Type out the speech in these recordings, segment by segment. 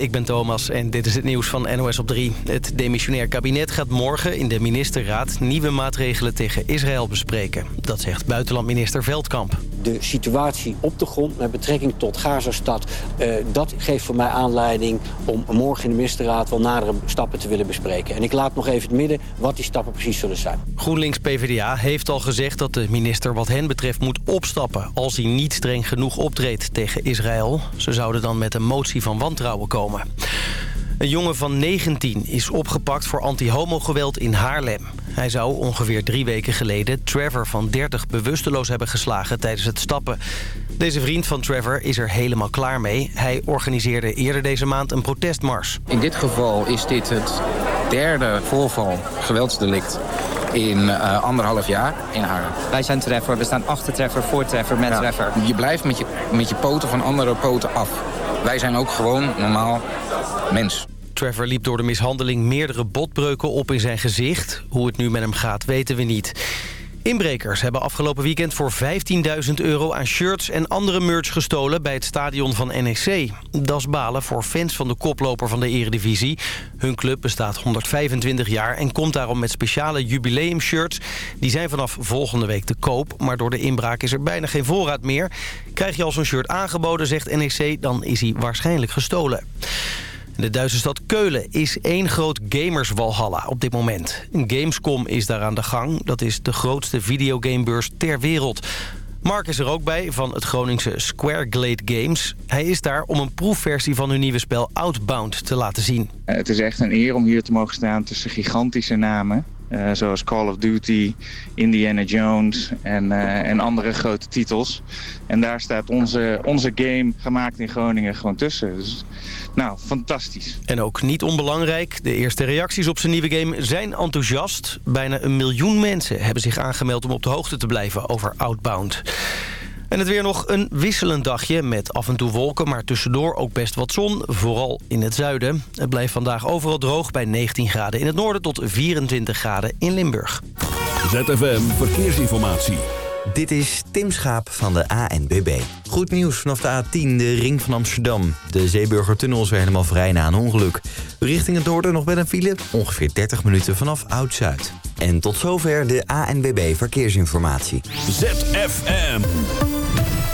ik ben Thomas en dit is het nieuws van NOS op 3. Het demissionair kabinet gaat morgen in de ministerraad... nieuwe maatregelen tegen Israël bespreken. Dat zegt buitenlandminister Veldkamp. De situatie op de grond met betrekking tot Gazastad... Uh, dat geeft voor mij aanleiding om morgen in de ministerraad... wel nadere stappen te willen bespreken. En ik laat nog even het midden wat die stappen precies zullen zijn. GroenLinks-PVDA heeft al gezegd dat de minister wat hen betreft moet opstappen... als hij niet streng genoeg optreedt tegen Israël. Ze zouden dan met een motie van wantrouwen komen. Een jongen van 19 is opgepakt voor anti-homo-geweld in Haarlem. Hij zou ongeveer drie weken geleden Trevor van 30 bewusteloos hebben geslagen tijdens het stappen. Deze vriend van Trevor is er helemaal klaar mee. Hij organiseerde eerder deze maand een protestmars. In dit geval is dit het derde voorval, geweldsdelict in uh, anderhalf jaar in Haarlem. Wij zijn Treffer, we staan achter Treffer, voor Treffer, met ja. Treffer. Je blijft met je, met je poten van andere poten af. Wij zijn ook gewoon normaal mens. Trevor liep door de mishandeling meerdere botbreuken op in zijn gezicht. Hoe het nu met hem gaat weten we niet. Inbrekers hebben afgelopen weekend voor 15.000 euro aan shirts en andere merch gestolen bij het stadion van NEC. Dat is balen voor fans van de koploper van de eredivisie. Hun club bestaat 125 jaar en komt daarom met speciale jubileumshirts. Die zijn vanaf volgende week te koop, maar door de inbraak is er bijna geen voorraad meer. Krijg je al zo'n shirt aangeboden, zegt NEC, dan is hij waarschijnlijk gestolen. De Duitse stad Keulen is één groot gamerswalhalla op dit moment. Gamescom is daar aan de gang. Dat is de grootste videogamebeurs ter wereld. Mark is er ook bij van het Groningse Square Glade Games. Hij is daar om een proefversie van hun nieuwe spel Outbound te laten zien. Het is echt een eer om hier te mogen staan tussen gigantische namen. Uh, zoals Call of Duty, Indiana Jones en, uh, en andere grote titels. En daar staat onze, onze game gemaakt in Groningen gewoon tussen. Dus nou, fantastisch. En ook niet onbelangrijk, de eerste reacties op zijn nieuwe game zijn enthousiast. Bijna een miljoen mensen hebben zich aangemeld om op de hoogte te blijven over Outbound. En het weer nog een wisselend dagje met af en toe wolken... maar tussendoor ook best wat zon, vooral in het zuiden. Het blijft vandaag overal droog bij 19 graden in het noorden... tot 24 graden in Limburg. ZFM Verkeersinformatie. Dit is Tim Schaap van de ANBB. Goed nieuws vanaf de A10, de ring van Amsterdam. De Zeeburgertunnel is weer helemaal vrij na een ongeluk. Richting het noorden nog wel een file, ongeveer 30 minuten vanaf Oud-Zuid. En tot zover de ANBB Verkeersinformatie. ZFM.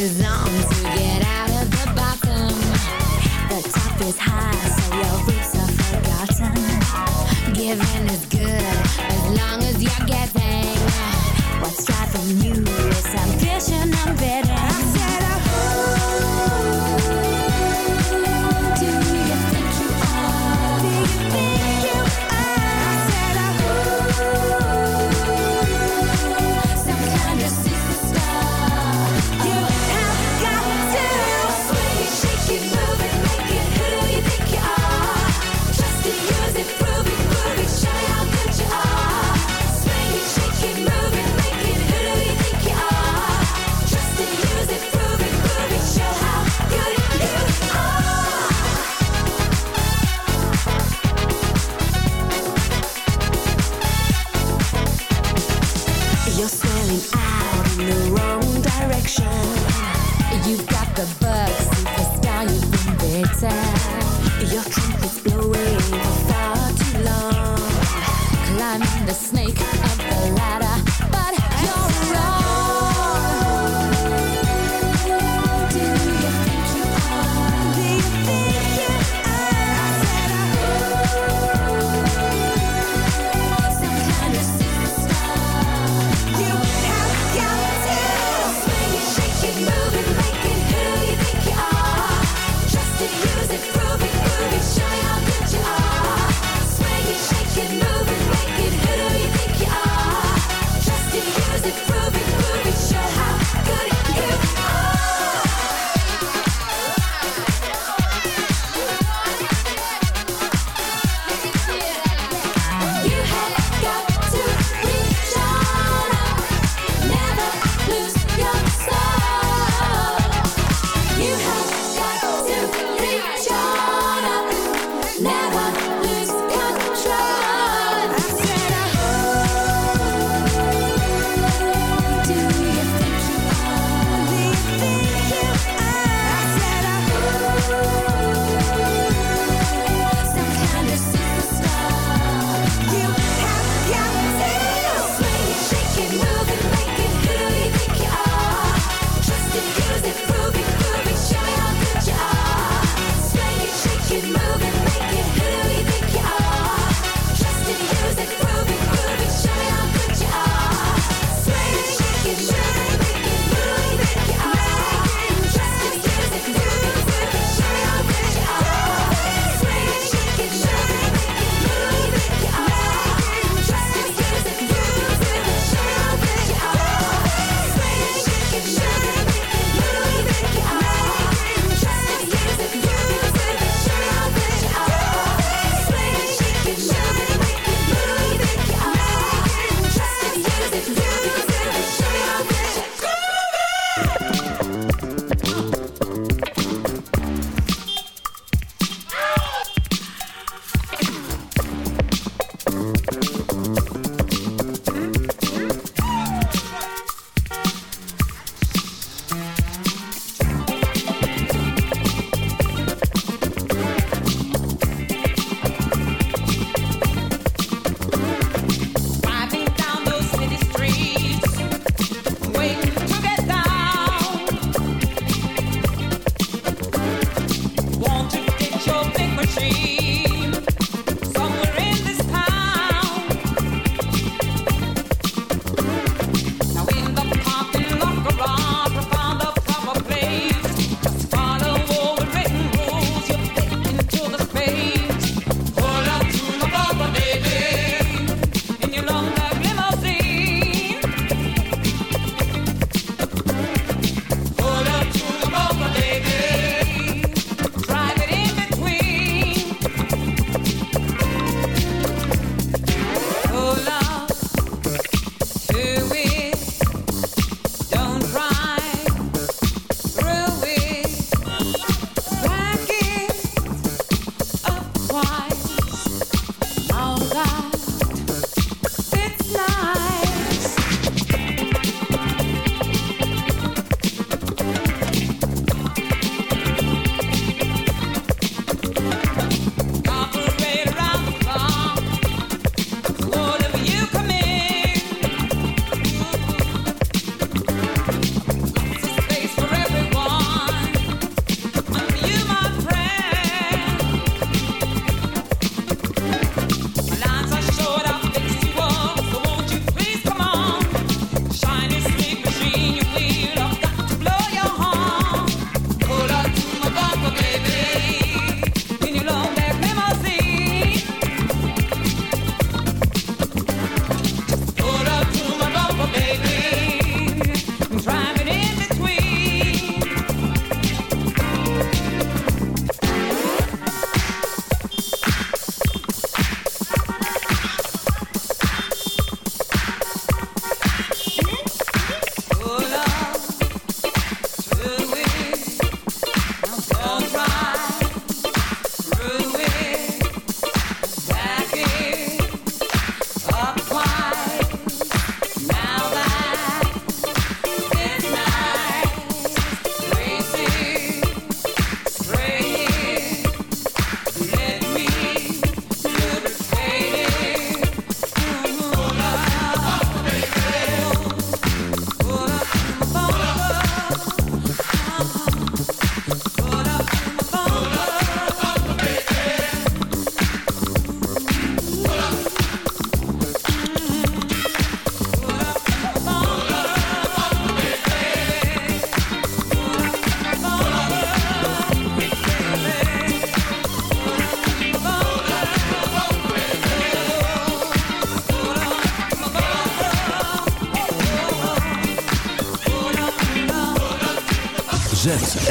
is get out of the bottom. The top is high, so your roots are forgotten. Giving is good as long as you're. What's driving you is ambition, I'm bitter. I said,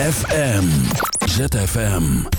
ZFM. ZFM.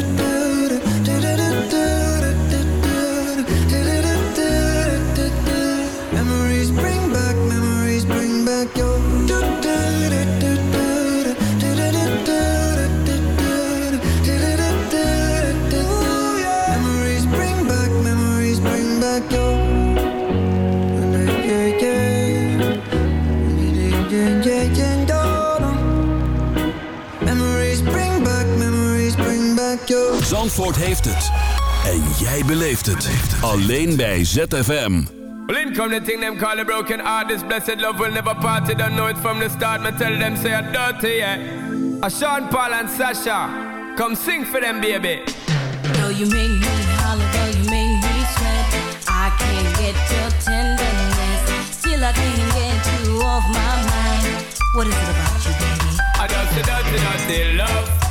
Zandvoort heeft het. En jij beleeft het. Alleen bij ZFM. Well, in come the thing them call a broken heart. This blessed love will never part. You don't know it from the start. Me tell them say I'm dirty, yeah. A Sean Paul and Sasha, come sing for them, baby. Though you make me holler, though you make me sweat, I can't get your tenderness. Still, I can't get you off my mind. What is it about you, baby? I dirty, dirty, dirty love.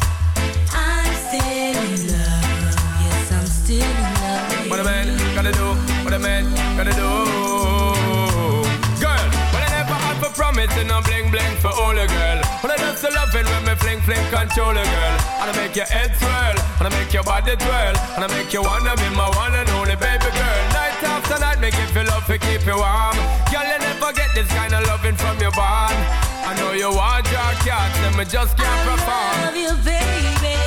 For all a girl. But I just love it when me fling fling control a girl. And I make your head swirl, and I make your body twirl, and I make you wanna be my one and only baby girl. Night after night, make you feel love to keep you warm. Girl, you never get this kind of loving from your bond. I know you want your cat, and me just can't perform. I love you, baby.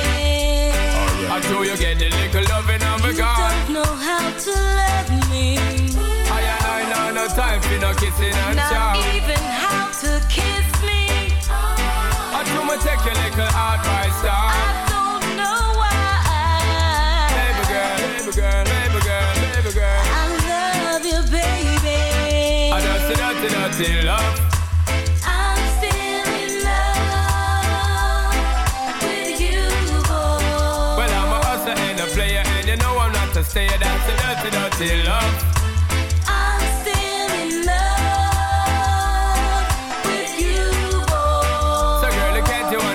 I know you get the little loving on me You don't know how to love me. I know no time for no kissing and Not even how to kiss I do me take your little advice down. I don't know why. Baby girl, baby girl, baby girl, baby girl. I love you, baby. I just dirty, dirty love. I'm still in love with you, boy. Well, I'm a hustler and a player, and you know I'm not a stayer. That's a dirty, dirty love.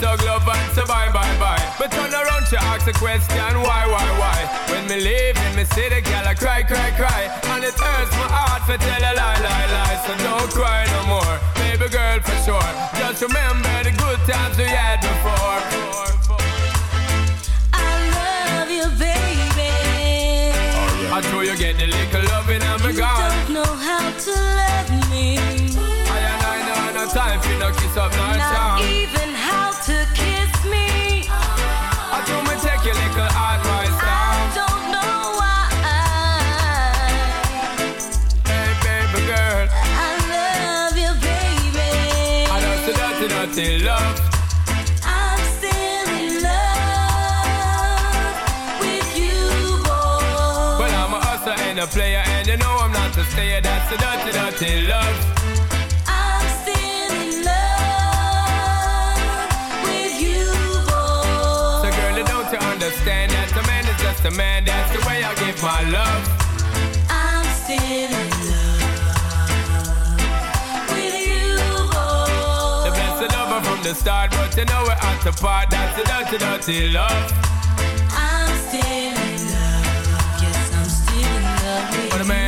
Hey, I do me give and tug love and say bye, bye, bye. But turn around, she ask a question, why, why, why? When me leave in me see the girl, I cry, cry, cry. And it hurts my heart to tell a lie, lie, lie. So don't cry no more, baby girl, for sure. Just remember the good times we had before. I love you, baby. I know you get the little loving and me You gone. don't know how to love dirty, dirty love. I'm still in love with you, boy. Well, I'm a hustler and a player, and you know I'm not a stayer. That's the dirty, dirty love. I'm still in love with you, boy. So, girl, don't you understand that a man is just a man? That's the way I give my love. I'm still lover from the start, but you know we're at the part. That's the dirty, dirty love. I'm still in love. Yes, I'm still in love with What a man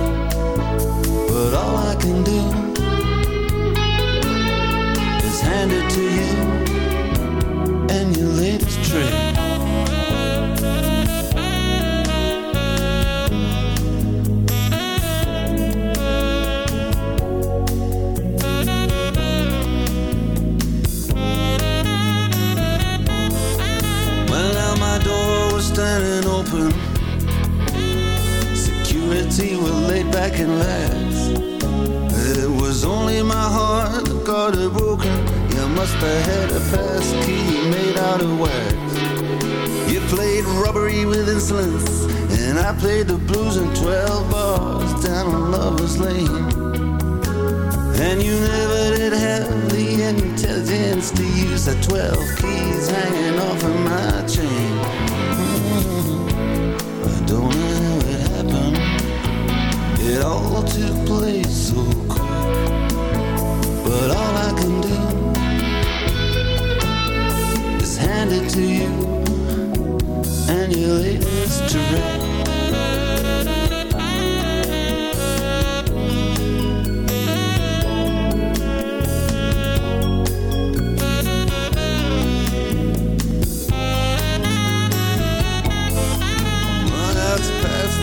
But all I can do is hand it to you and your latest trick. Well, now my door was standing open. Security were laid back and lax. That broken. You must have had a pass key made out of wax. You played robbery with insolence, and I played the blues in 12 bars down on Lover's Lane. And you never did have the intelligence to use the 12 keys hanging off of my chain. Mm, I don't know how it happened. It all took place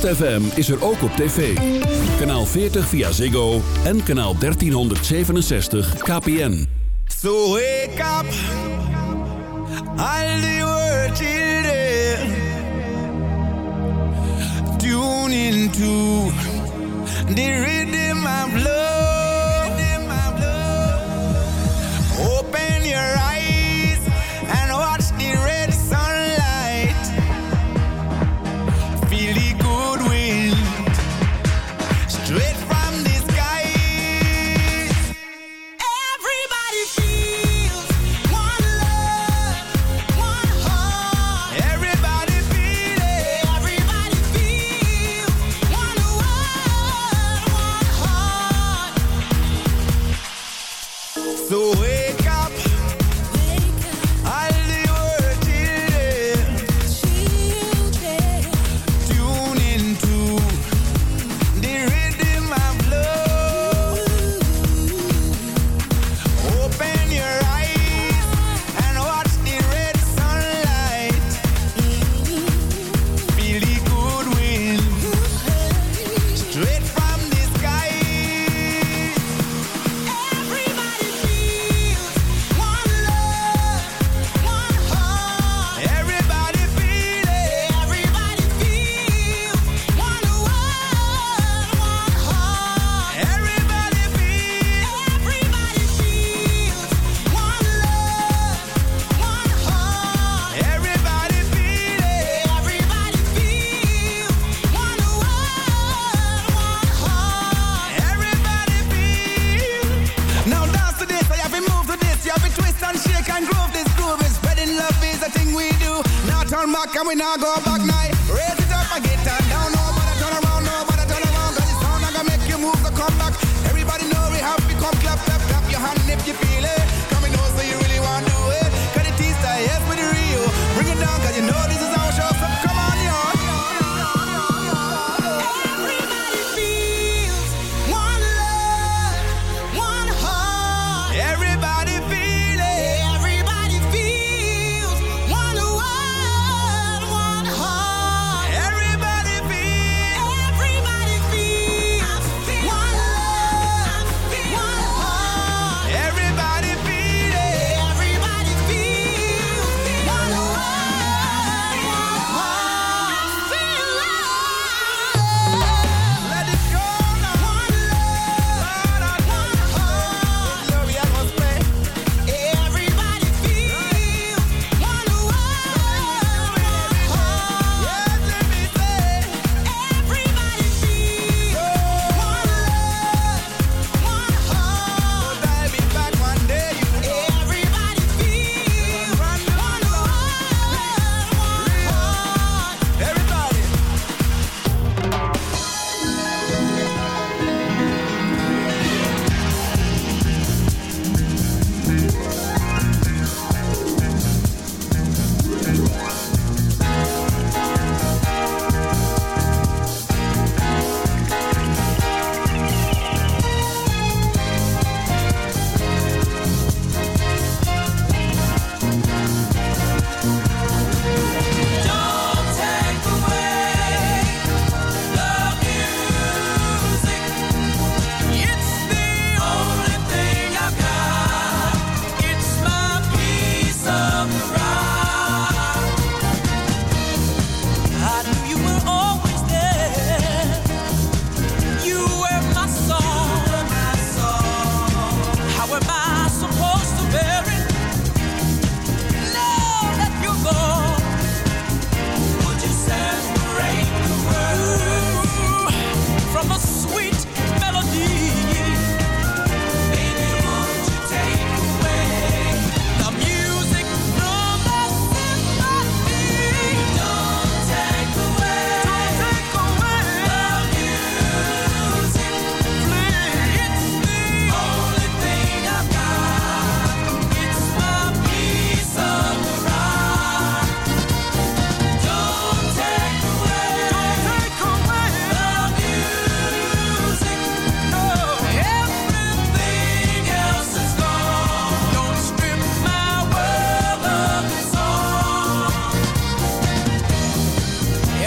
ZFM is er ook op tv. Kanaal 40 via Ziggo en kanaal 1367 KPN. So wake up, the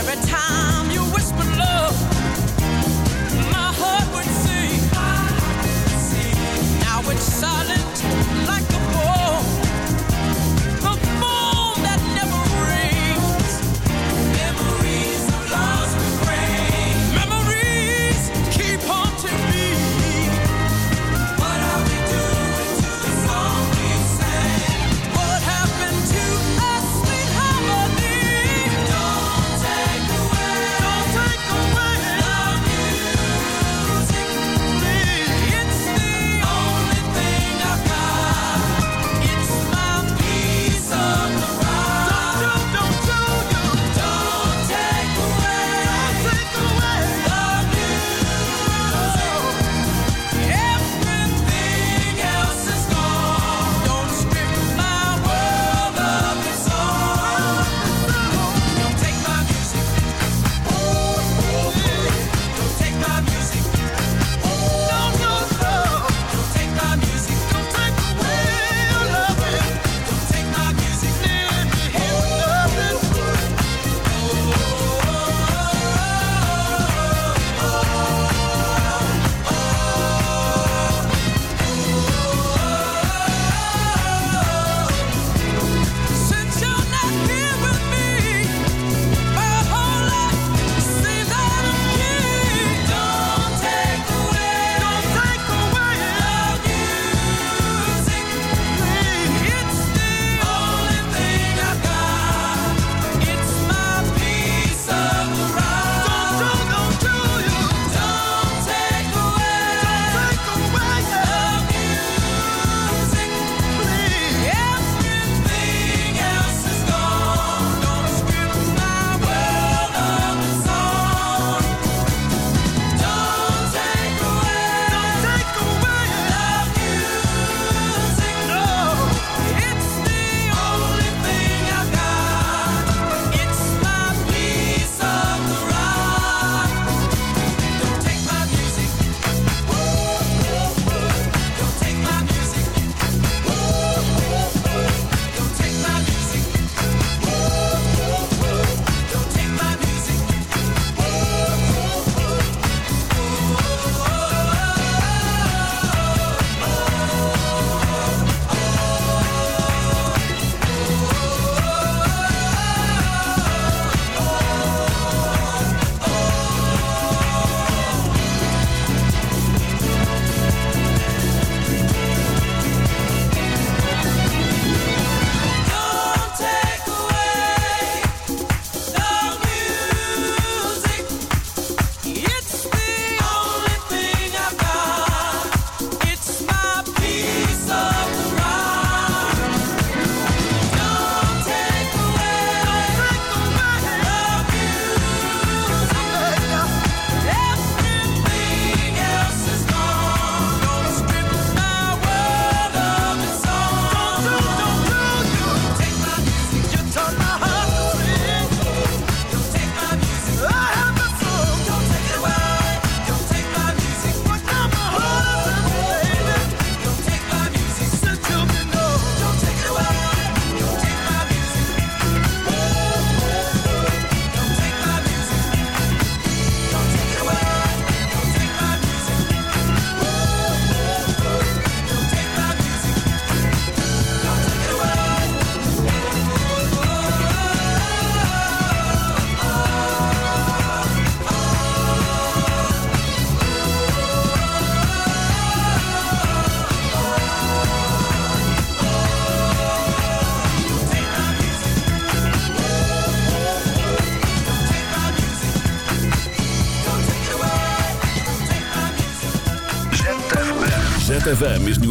every time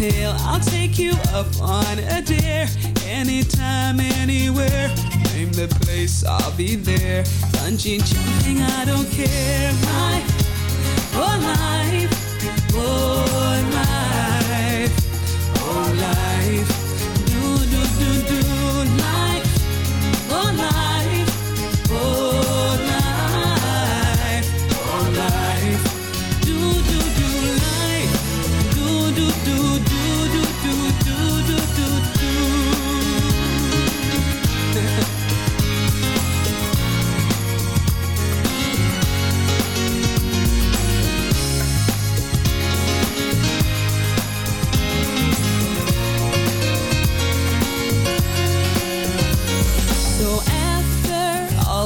tale. I'll